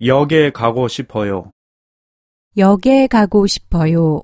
역에 가고 싶어요. 역에 가고 싶어요.